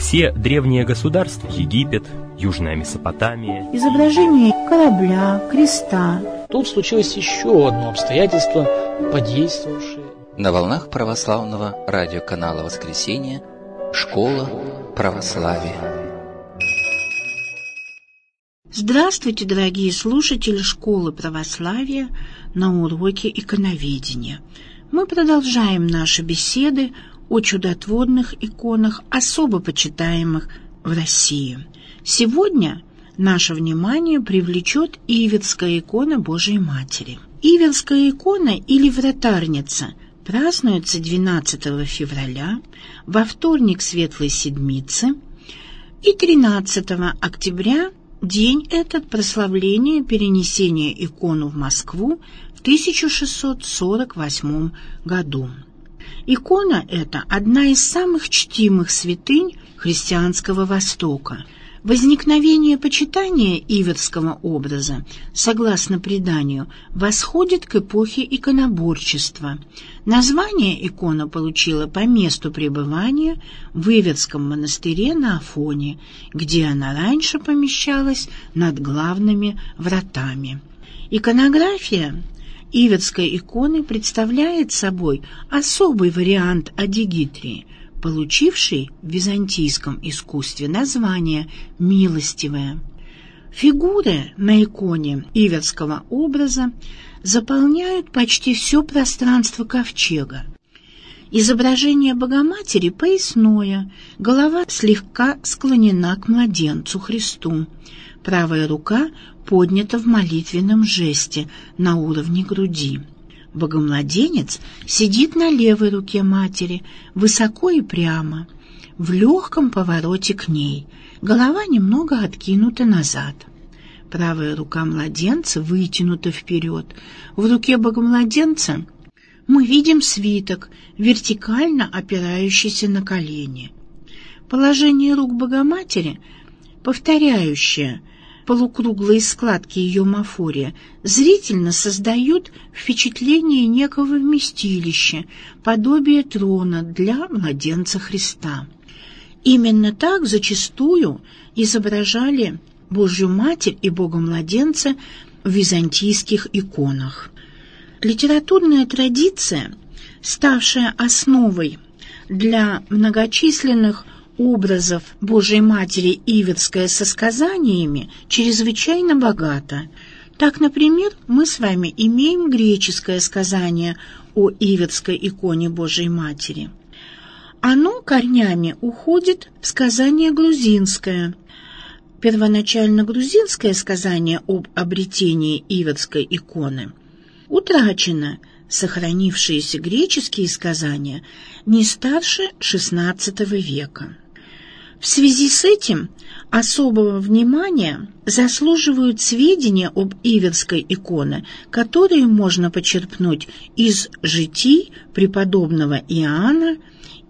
Все древние государства – Египет, Южная Месопотамия. Изображение корабля, креста. Тут случилось еще одно обстоятельство, подействовавшее. На волнах православного радиоканала «Воскресенье» Школа православия. Здравствуйте, дорогие слушатели Школы православия на уроке иконоведения. Мы продолжаем наши беседы о чудотворных иконах, особо почитаемых в России. Сегодня наше внимание привлечет Иверская икона Божией Матери. Иверская икона или вратарница празднуется 12 февраля, во вторник Светлой Седмицы и 13 октября День этот прославление перенесения икону в Москву в 1648 году. Икона эта одна из самых чтимых святынь христианского Востока. Возникновение почитания иверского образа, согласно преданию, восходит к эпохе иконоборчества. Название икона получила по месту пребывания в Иверском монастыре на Афоне, где она раньше помещалась над главными вратами. Иконография Иветской иконы представляет собой особый вариант адигитрии, получивший в византийском искусстве название «милостивая». Фигуры на иконе иверского образа заполняют почти все пространство ковчега. Изображение Богоматери поясное, голова слегка склонена к младенцу Христу, правая рука поднята в молитвенном жесте на уровне груди. Богомладенец сидит на левой руке матери, высоко и прямо, в легком повороте к ней, голова немного откинута назад. Правая рука младенца вытянута вперед. В руке богомладенца мы видим свиток, вертикально опирающийся на колени. Положение рук Богоматери, повторяющее полукруглые складки ее мафория зрительно создают впечатление некого вместилища, подобие трона для младенца Христа. Именно так зачастую изображали Божью Матерь и Бога-младенца в византийских иконах. Литературная традиция, ставшая основой для многочисленных образов Божьей Матери Иверская со сказаниями чрезвычайно богата. Так, например, мы с вами имеем греческое сказание о Иверской иконе Божьей Матери. Оно корнями уходит в сказание грузинское. Первоначально грузинское сказание об обретении Иверской иконы утрачено, сохранившиеся греческие сказания не старше XVI века. В связи с этим особого внимания заслуживают сведения об Иверской иконе, которые можно почерпнуть из житий преподобного Иоанна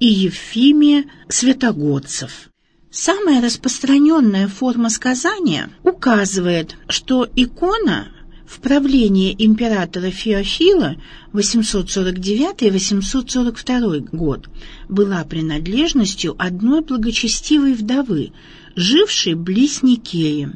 и Евфимия Святогодцев. Самая распространенная форма сказания указывает, что икона в правлении императора Феофила 849-842 год была принадлежностью одной благочестивой вдовы, жившей близ Никеи.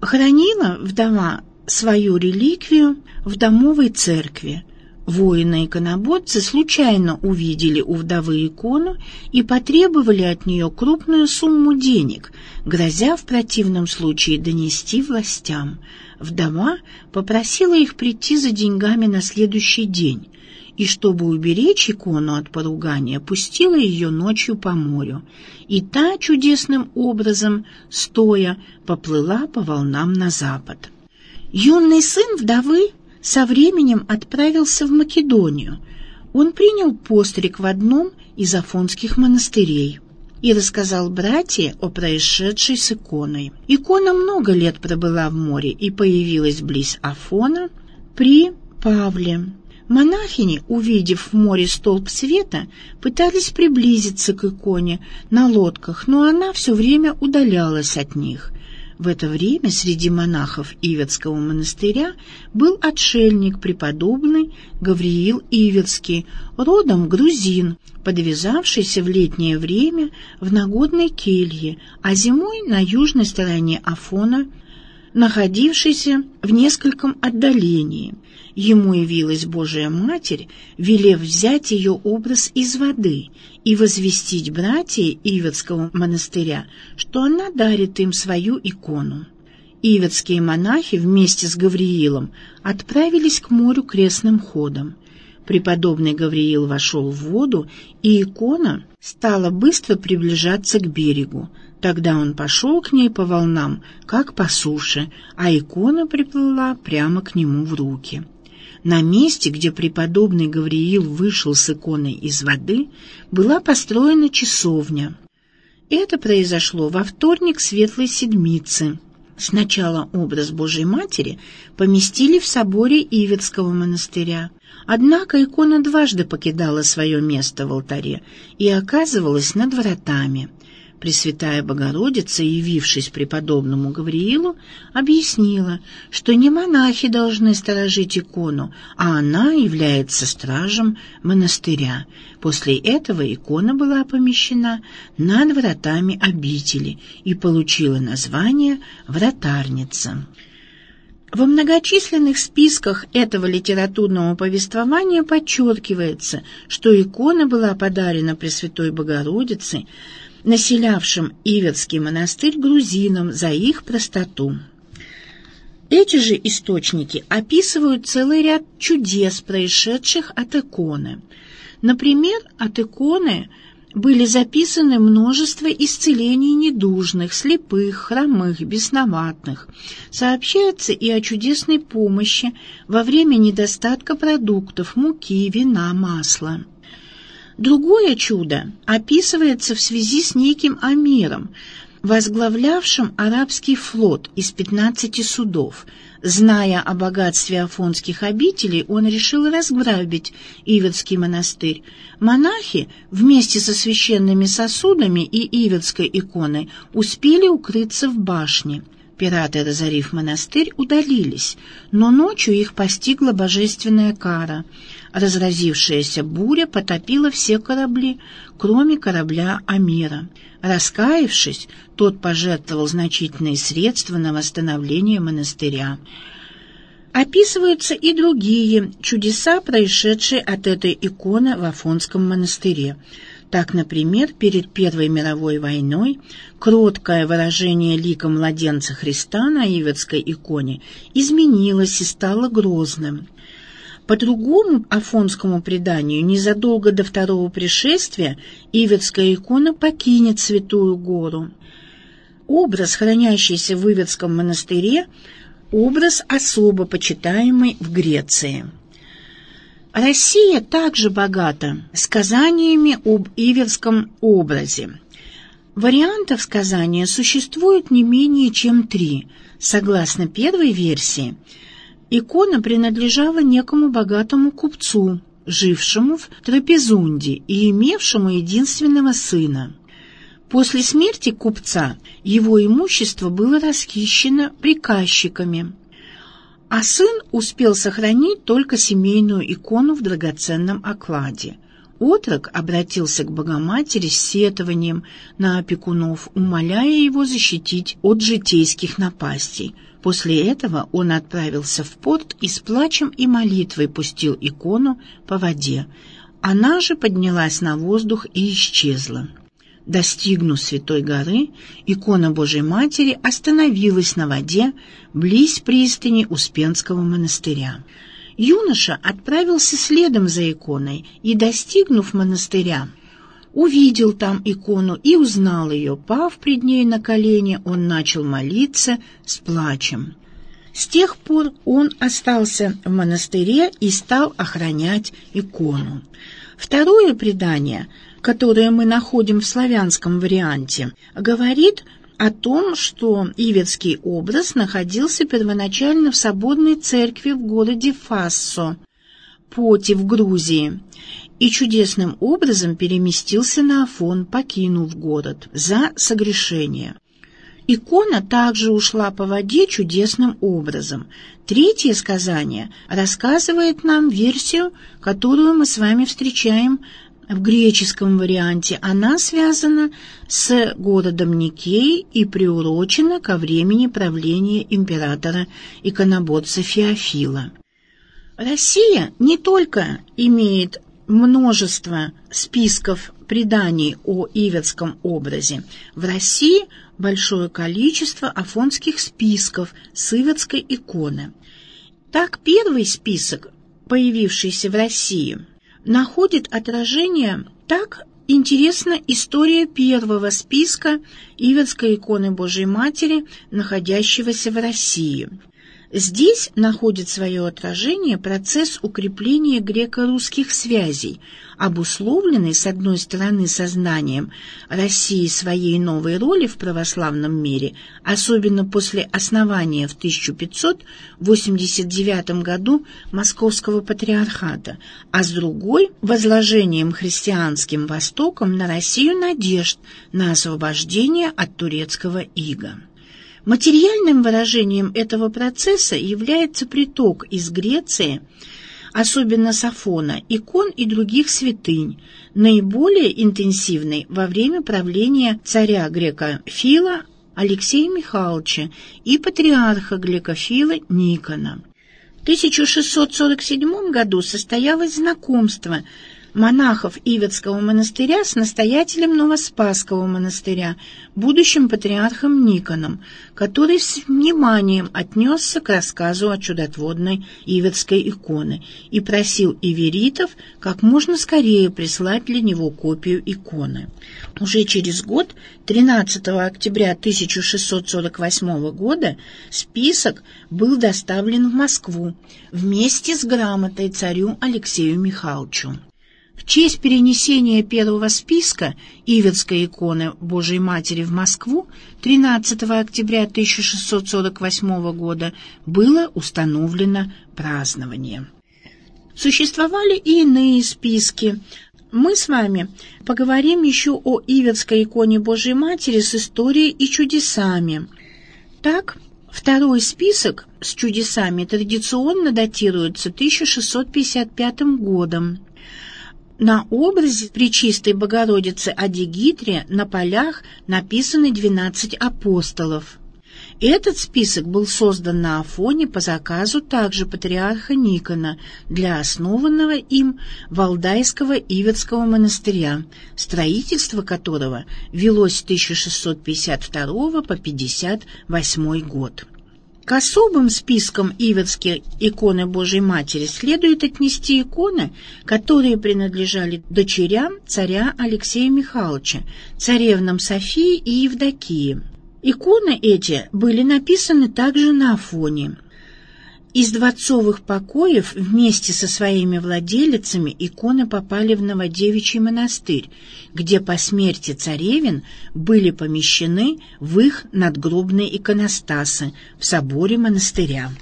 Хранила вдова свою реликвию в домовой церкви. Воины-иконоборцы случайно увидели у вдовы икону и потребовали от нее крупную сумму денег, грозя в противном случае донести властям – Вдова попросила их прийти за деньгами на следующий день, и, чтобы уберечь икону от поругания, пустила ее ночью по морю, и та чудесным образом, стоя, поплыла по волнам на запад. Юный сын вдовы со временем отправился в Македонию. Он принял постриг в одном из афонских монастырей и рассказал братье о происшедшей с иконой. Икона много лет пробыла в море и появилась близ Афона при Павле. Монахини, увидев в море столб света, пытались приблизиться к иконе на лодках, но она все время удалялась от них. В это время среди монахов Ивецкого монастыря был отшельник преподобный Гавриил Ивецкий, родом грузин, подвязавшийся в летнее время в нагодной келье, а зимой на южной стороне Афона, находившийся в нескольком отдалении. Ему явилась Божия Матерь, велев взять ее образ из воды и возвестить братья Ивецкого монастыря, что она дарит им свою икону. Ивецкие монахи вместе с Гавриилом отправились к морю крестным ходом. Преподобный Гавриил вошел в воду, и икона стала быстро приближаться к берегу. Тогда он пошел к ней по волнам, как по суше, а икона приплыла прямо к нему в руки. На месте, где преподобный Гавриил вышел с иконой из воды, была построена часовня. Это произошло во вторник Светлой Седмицы. Сначала образ Божьей Матери поместили в соборе Ивецкого монастыря, однако икона дважды покидала свое место в алтаре и оказывалась над вратами – Пресвятая Богородица, явившись преподобному Гавриилу, объяснила, что не монахи должны сторожить икону, а она является стражем монастыря. После этого икона была помещена над вратами обители и получила название «Вратарница». Во многочисленных списках этого литературного повествования подчеркивается, что икона была подарена Пресвятой Богородице населявшим Ивецкий монастырь грузинам за их простоту. Эти же источники описывают целый ряд чудес, происшедших от иконы. Например, от иконы были записаны множество исцелений недужных, слепых, хромых, бесноватных. Сообщается и о чудесной помощи во время недостатка продуктов, муки, вина, масла. Другое чудо описывается в связи с неким Амиром, возглавлявшим арабский флот из 15 судов. Зная о богатстве афонских обителей, он решил разграбить Ивецкий монастырь. Монахи вместе со священными сосудами и Ивецкой иконой успели укрыться в башне. Пираты, разорив монастырь, удалились, но ночью их постигла божественная кара — Разразившаяся буря потопила все корабли, кроме корабля Амира. Раскаявшись, тот пожертвовал значительные средства на восстановление монастыря. Описываются и другие чудеса, происшедшие от этой иконы в Афонском монастыре. Так, например, перед Первой мировой войной кроткое выражение лика младенца Христа на Ивецкой иконе изменилось и стало грозным. По другому афонскому преданию, незадолго до второго пришествия Ивецкая икона покинет Святую Гору. Образ, хранящийся в Ивецком монастыре, образ особо почитаемый в Греции. Россия также богата сказаниями об Иверском образе. Вариантов сказания существует не менее чем три. Согласно первой версии – Икона принадлежала некому богатому купцу, жившему в Трапезунде и имевшему единственного сына. После смерти купца его имущество было расхищено приказчиками, а сын успел сохранить только семейную икону в драгоценном окладе. Отрок обратился к Богоматери с сетованием на опекунов, умоляя его защитить от житейских напастей – После этого он отправился в порт и с плачем и молитвой пустил икону по воде. Она же поднялась на воздух и исчезла. Достигнув Святой горы, икона Божьей Матери остановилась на воде близ пристани Успенского монастыря. Юноша отправился следом за иконой и, достигнув монастыря, увидел там икону и узнал ее. Пав пред ней на колени, он начал молиться с плачем. С тех пор он остался в монастыре и стал охранять икону. Второе предание, которое мы находим в славянском варианте, говорит о том, что Ивецкий образ находился первоначально в соборной церкви в городе Фассо, Поти в Грузии, и чудесным образом переместился на Афон, покинув город за согрешение. Икона также ушла по воде чудесным образом. Третье сказание рассказывает нам версию, которую мы с вами встречаем в греческом варианте. Она связана с городом Никей и приурочена ко времени правления императора иконоборца Феофила. Россия не только имеет множество списков преданий о иверском образе. В России большое количество афонских списков с иверской иконы. Так, первый список, появившийся в России, находит отражение так интересна история первого списка Иверской иконы Божьей Матери, находящегося в России – Здесь находит свое отражение процесс укрепления греко-русских связей, обусловленный, с одной стороны, сознанием России своей новой роли в православном мире, особенно после основания в 1589 году Московского патриархата, а с другой – возложением христианским Востоком на Россию надежд на освобождение от турецкого ига. Материальным выражением этого процесса является приток из Греции, особенно с Афона, икон и других святынь, наиболее интенсивный во время правления царя грека Фила Алексея Михайловича и патриарха грекофила Никона. В 1647 году состоялось знакомство монахов Ивецкого монастыря с настоятелем Новоспасского монастыря, будущим патриархом Никоном, который с вниманием отнесся к рассказу о чудотворной Ивецкой иконы и просил иверитов как можно скорее прислать для него копию иконы. Уже через год, 13 октября 1648 года, список был доставлен в Москву вместе с грамотой царю Алексею Михайловичу. Честь перенесения первого списка Иверской иконы Божией Матери в Москву 13 октября 1648 года было установлено празднование. Существовали и иные списки. Мы с вами поговорим еще о Иверской иконе Божией Матери с историей и чудесами. Так, второй список с чудесами традиционно датируется 1655 годом. На образе Пречистой Богородицы Адигитре на полях написаны 12 апостолов. Этот список был создан на Афоне по заказу также патриарха Никона для основанного им Валдайского Иверского монастыря, строительство которого велось с 1652 по 58 год. К особым спискам иверские иконы Божьей Матери следует отнести иконы, которые принадлежали дочерям царя Алексея Михайловича, царевнам Софии и Евдокии. Иконы эти были написаны также на Афоне. Из дворцовых покоев вместе со своими владелицами иконы попали в Новодевичий монастырь, где по смерти царевин были помещены в их надгробные иконостасы в соборе монастыря.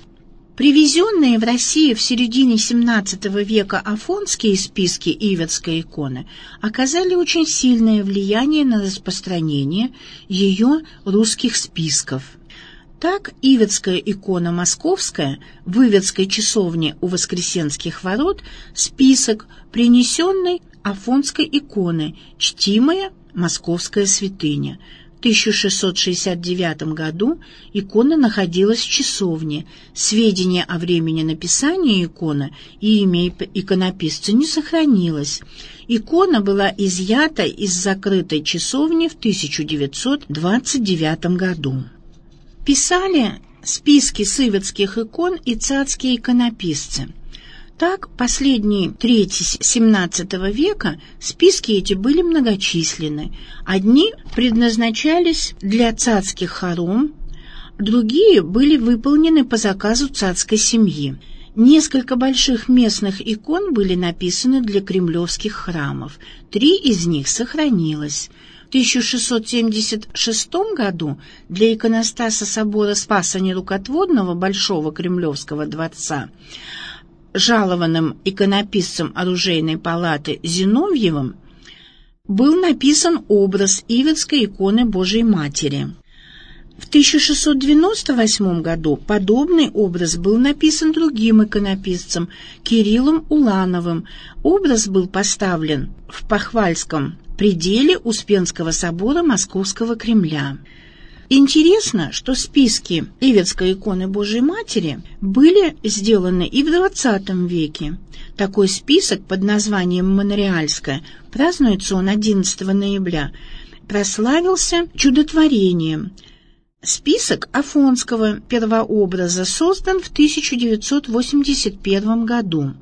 Привезенные в Россию в середине XVII века афонские списки Иверской иконы оказали очень сильное влияние на распространение ее русских списков – так Ивецкая икона московская в Ивецкой часовне у Воскресенских ворот список принесенной Афонской иконы, чтимая московская святыня. В 1669 году икона находилась в часовне. Сведения о времени написания иконы и имя иконописца не сохранилось. Икона была изъята из закрытой часовни в 1929 году. Писали списки сыветских икон и царские иконописцы. Так, последние трети XVII века списки эти были многочисленны. Одни предназначались для царских хором, другие были выполнены по заказу царской семьи. Несколько больших местных икон были написаны для кремлевских храмов. Три из них сохранилось – 1676 году для иконостаса собора Спаса Нерукотворного Большого Кремлевского дворца жалованным иконописцем оружейной палаты— был написан образ Иверской иконы Божией Матери. В 1698 году подобный образ был написан другим иконописцем Кириллом Улановым. Образ был поставлен в Похвальском пределе Успенского собора Московского Кремля. Интересно, что списки Ивецкой иконы Божией Матери были сделаны и в XX веке. Такой список под названием «Монреальская» празднуется он 11 ноября, прославился чудотворением. Список Афонского первообраза создан в 1981 году.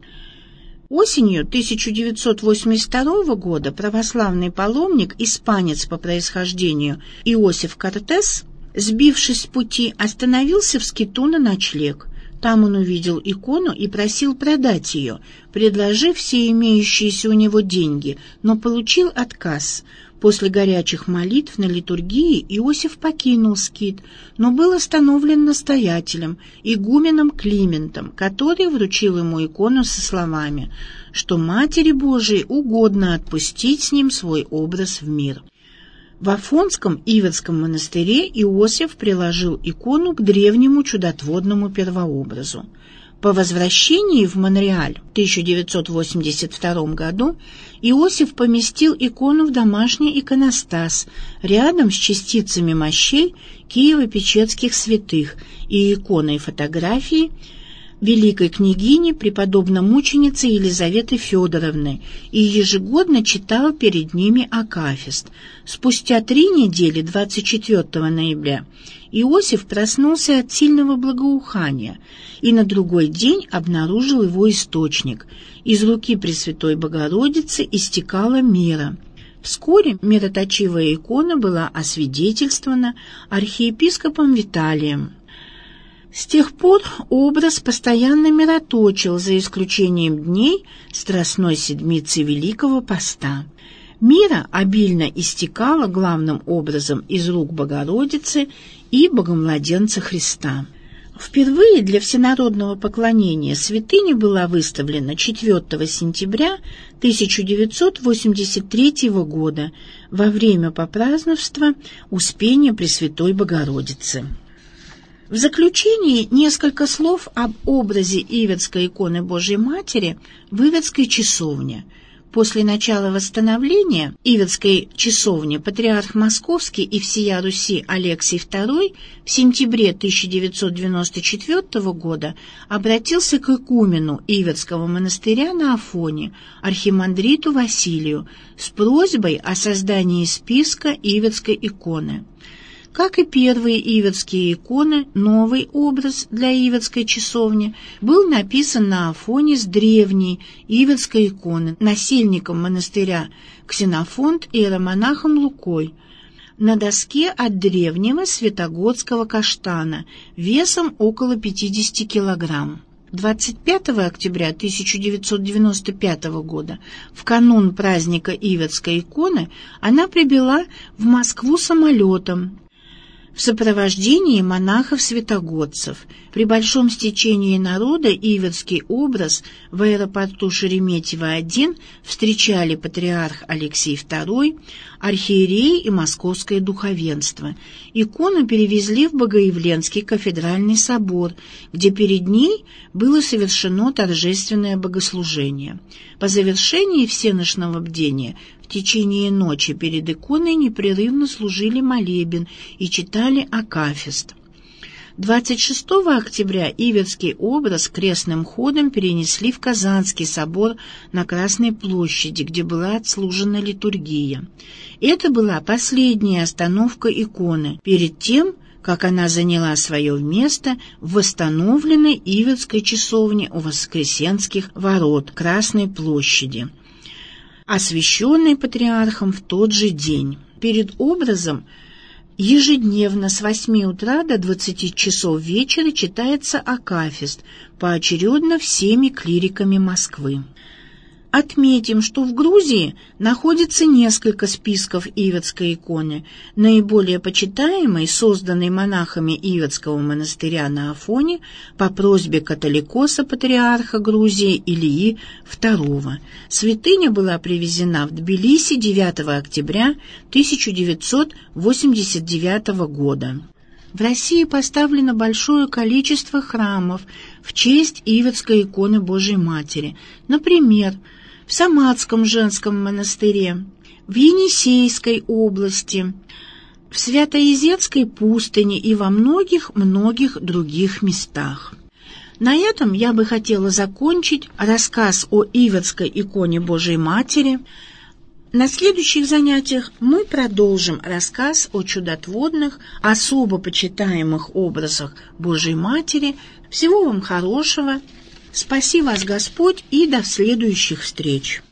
Осенью 1982 года православный паломник, испанец по происхождению Иосиф Кортес, сбившись с пути, остановился в скиту на ночлег. Там он увидел икону и просил продать ее, предложив все имеющиеся у него деньги, но получил отказ. После горячих молитв на литургии Иосиф покинул скит, но был остановлен настоятелем, игуменом Климентом, который вручил ему икону со словами, что Матери Божией угодно отпустить с ним свой образ в мир. В Афонском Ивецком монастыре Иосиф приложил икону к древнему чудотворному первообразу. По возвращении в Монреаль в 1982 году Иосиф поместил икону в домашний иконостас рядом с частицами мощей Киево-Печерских святых и иконой фотографии великой княгини преподобно-мученицы Елизаветы Федоровны и ежегодно читал перед ними Акафист. Спустя три недели, 24 ноября, Иосиф проснулся от сильного благоухания и на другой день обнаружил его источник. Из руки Пресвятой Богородицы истекала мира. Вскоре мироточивая икона была освидетельствована архиепископом Виталием. С тех пор образ постоянно мироточил, за исключением дней Страстной Седмицы Великого Поста. Мира обильно истекала главным образом из рук Богородицы и Богомладенца Христа. Впервые для всенародного поклонения святыня была выставлена 4 сентября 1983 года во время попраздновства Успения Пресвятой Богородицы. В заключении несколько слов об образе Ивецкой иконы Божьей Матери в Ивецкой часовне. После начала восстановления Ивецкой часовни патриарх Московский и всея Руси Алексий II в сентябре 1994 года обратился к икумену Ивецкого монастыря на Афоне, архимандриту Василию, с просьбой о создании списка Ивецкой иконы. Как и первые ивецкие иконы, новый образ для ивецкой часовни был написан на Афоне с древней ивецкой иконы насельником монастыря Ксенофонт и иеромонахом Лукой на доске от древнего святогодского каштана весом около 50 килограмм. 25 октября 1995 года, в канун праздника Ивецкой иконы, она прибыла в Москву самолетом в сопровождении монахов-святогодцев. При большом стечении народа Иверский образ в аэропорту Шереметьево-1 встречали патриарх Алексей II, архиереи и московское духовенство. Икону перевезли в Богоявленский кафедральный собор, где перед ней было совершено торжественное богослужение. По завершении всеношного бдения течение ночи перед иконой непрерывно служили молебен и читали Акафист. 26 октября Иверский образ крестным ходом перенесли в Казанский собор на Красной площади, где была отслужена литургия. Это была последняя остановка иконы перед тем, как она заняла свое место в восстановленной Иверской часовне у Воскресенских ворот Красной площади освященный патриархом в тот же день. Перед образом ежедневно с 8 утра до 20 часов вечера читается Акафист, поочередно всеми клириками Москвы. Отметим, что в Грузии находится несколько списков Ивецкой иконы. Наиболее почитаемый, созданный монахами Ивецкого монастыря на Афоне по просьбе католикоса патриарха Грузии Илии II. Святыня была привезена в Тбилиси 9 октября 1989 года. В России поставлено большое количество храмов в честь Ивицкой иконы Божией Матери. Например, в Самадском женском монастыре, в Енисейской области, в Святоизетской пустыне и во многих-многих других местах. На этом я бы хотела закончить рассказ о Ивицкой иконе Божией Матери. На следующих занятиях мы продолжим рассказ о чудотворных, особо почитаемых образах Божией Матери. Всего вам хорошего. Спаси вас Господь и до следующих встреч.